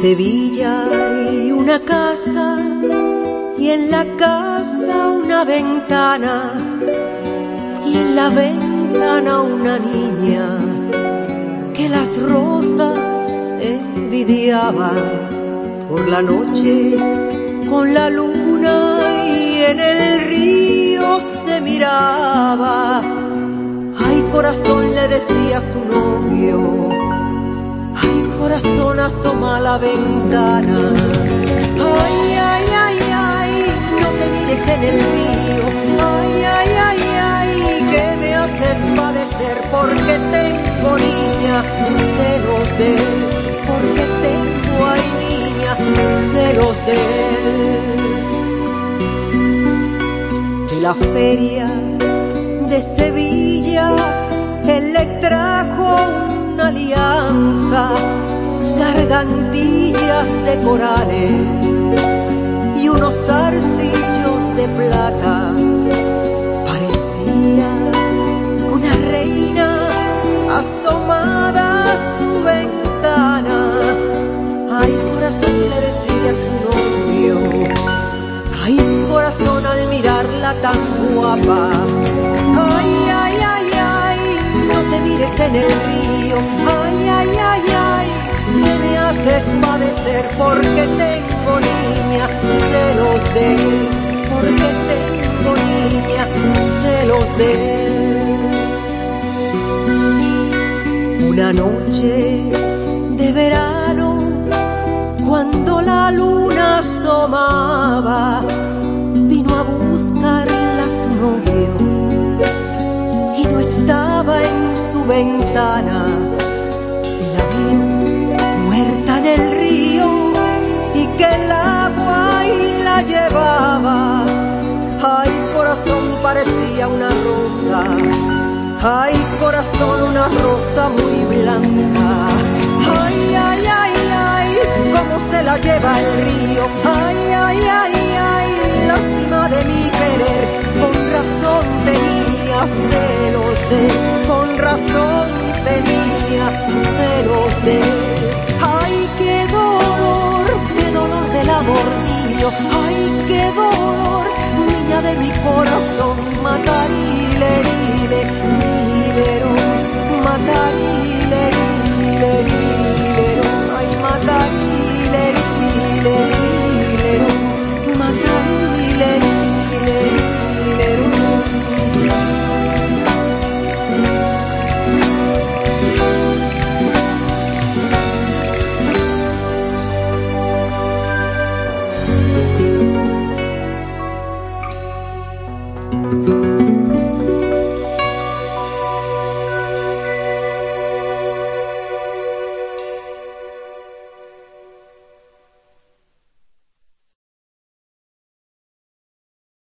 Sevilla hay una casa y en la casa una ventana y en la ventana una niña que las rosas envidiaban por la noche con la luna y en el río se miraba. Ay corazón le decía su novio, corazón asoma a la ventana. Ay, ay, ay, ay, no te mires en el río. Ay, ay, ay, ay, que me haces padecer porque tengo niña, celos de él, porque tengo, ay niña, celos de él. De la feria de Sevilla, él le trajo alianza, gargantillas de corales y unos zarcillos de plata. Parecía una reina asomada a su ventana. Ay, corazón, le decía su novio. Ay, corazón, al mirarla tan guapa. Haces padecer porque tengo niña, celos de él. Porque tengo niña, celos de él. Una noche de verano, cuando la luna asomaba, vino a buscarla su novio y no estaba en su ventana. Ay, corazón, una rosa muy blanca. Ay, ay, ay, ay, cómo se la lleva el río. Ay, ay, ay, ay, lástima de mi querer. Con razón tenía celos de con razón tenía celos de. Ay, qué dolor, qué dolor del amor mío. Ay, qué dolor, niña de mi corazón.